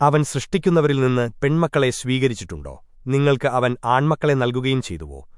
അവൻ സൃഷ്ടിക്കുന്നവരിൽ നിന്ന് പെൺമക്കളെ സ്വീകരിച്ചിട്ടുണ്ടോ? നിങ്ങൾക്ക് അവൻ ആൺമക്കളെ നൽകുകയും ചെയ്തുവോ?